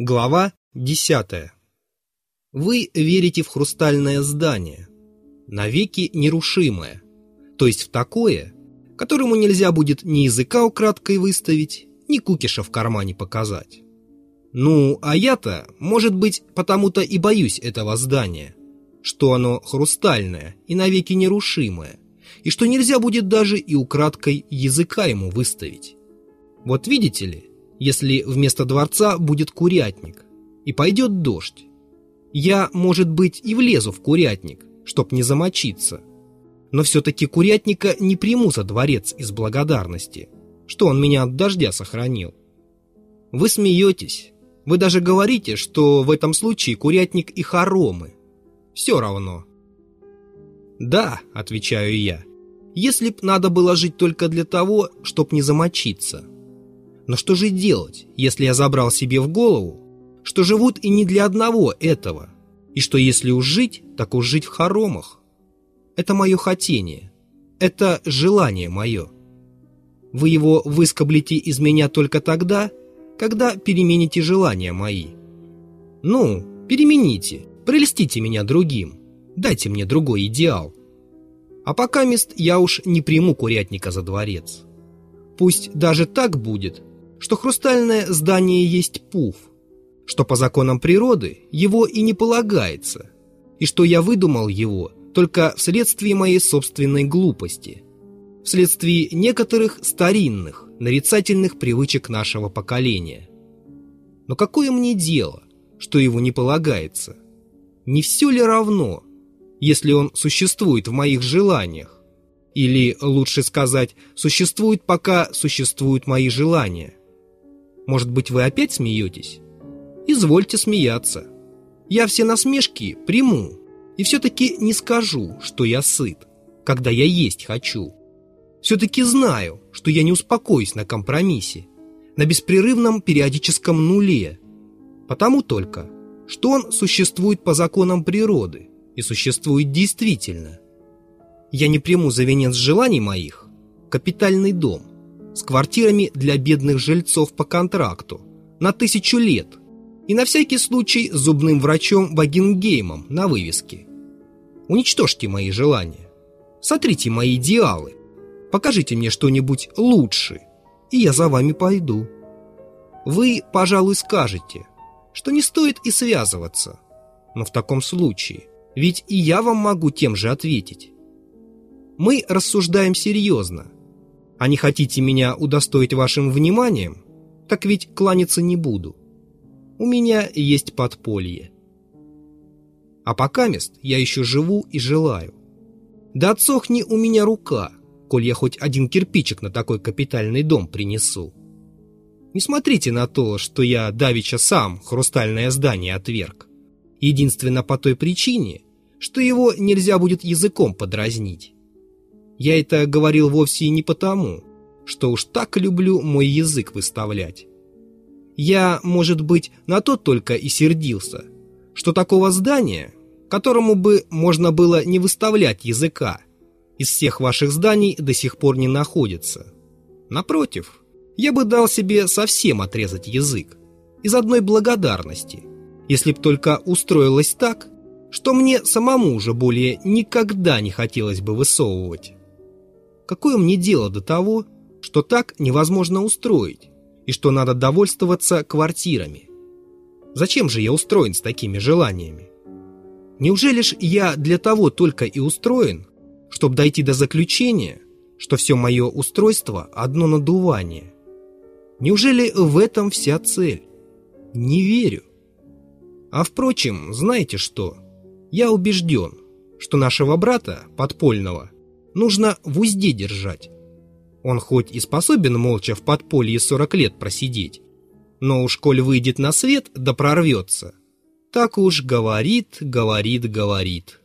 Глава 10. Вы верите в хрустальное здание, навеки нерушимое, то есть в такое, которому нельзя будет ни языка украдкой выставить, ни кукиша в кармане показать. Ну, а я-то, может быть, потому-то и боюсь этого здания, что оно хрустальное и навеки нерушимое, и что нельзя будет даже и украдкой языка ему выставить. Вот видите ли, если вместо дворца будет курятник, и пойдет дождь. Я, может быть, и влезу в курятник, чтоб не замочиться. Но все-таки курятника не приму за дворец из благодарности, что он меня от дождя сохранил. Вы смеетесь. Вы даже говорите, что в этом случае курятник и хоромы. Все равно. Да, отвечаю я, если б надо было жить только для того, чтоб не замочиться. Но что же делать, если я забрал себе в голову, что живут и не для одного этого, и что если уж жить, так уж жить в хоромах? Это мое хотение, это желание мое. Вы его выскоблите из меня только тогда, когда перемените желания мои. Ну, перемените, прелестите меня другим, дайте мне другой идеал. А пока мест я уж не приму курятника за дворец. Пусть даже так будет, что хрустальное здание есть пуф, что по законам природы его и не полагается, и что я выдумал его только вследствие моей собственной глупости, вследствие некоторых старинных, нарицательных привычек нашего поколения. Но какое мне дело, что его не полагается? Не все ли равно, если он существует в моих желаниях? Или, лучше сказать, существует, пока существуют мои желания? Может быть, вы опять смеетесь? Извольте смеяться. Я все насмешки приму и все-таки не скажу, что я сыт, когда я есть хочу. Все-таки знаю, что я не успокоюсь на компромиссе, на беспрерывном периодическом нуле, потому только, что он существует по законам природы и существует действительно. Я не приму за венец желаний моих капитальный дом – с квартирами для бедных жильцов по контракту на тысячу лет и на всякий случай зубным врачом Вагенгеймом на вывеске. Уничтожьте мои желания, сотрите мои идеалы, покажите мне что-нибудь лучше, и я за вами пойду. Вы, пожалуй, скажете, что не стоит и связываться, но в таком случае, ведь и я вам могу тем же ответить. Мы рассуждаем серьезно – а не хотите меня удостоить вашим вниманием, так ведь кланяться не буду. У меня есть подполье. А пока мест я еще живу и желаю. Да отсохни у меня рука, коль я хоть один кирпичик на такой капитальный дом принесу. Не смотрите на то, что я давеча сам хрустальное здание отверг. Единственно по той причине, что его нельзя будет языком подразнить. Я это говорил вовсе не потому, что уж так люблю мой язык выставлять. Я, может быть, на то только и сердился, что такого здания, которому бы можно было не выставлять языка, из всех ваших зданий до сих пор не находится. Напротив, я бы дал себе совсем отрезать язык, из одной благодарности, если б только устроилось так, что мне самому уже более никогда не хотелось бы высовывать. Какое мне дело до того, что так невозможно устроить, и что надо довольствоваться квартирами? Зачем же я устроен с такими желаниями? Неужели ж я для того только и устроен, чтобы дойти до заключения, что все мое устройство – одно надувание? Неужели в этом вся цель? Не верю. А впрочем, знаете что? Я убежден, что нашего брата, подпольного, нужно в узде держать. Он хоть и способен молча в подполье 40 лет просидеть, но уж коль выйдет на свет да прорвется, так уж говорит, говорит, говорит.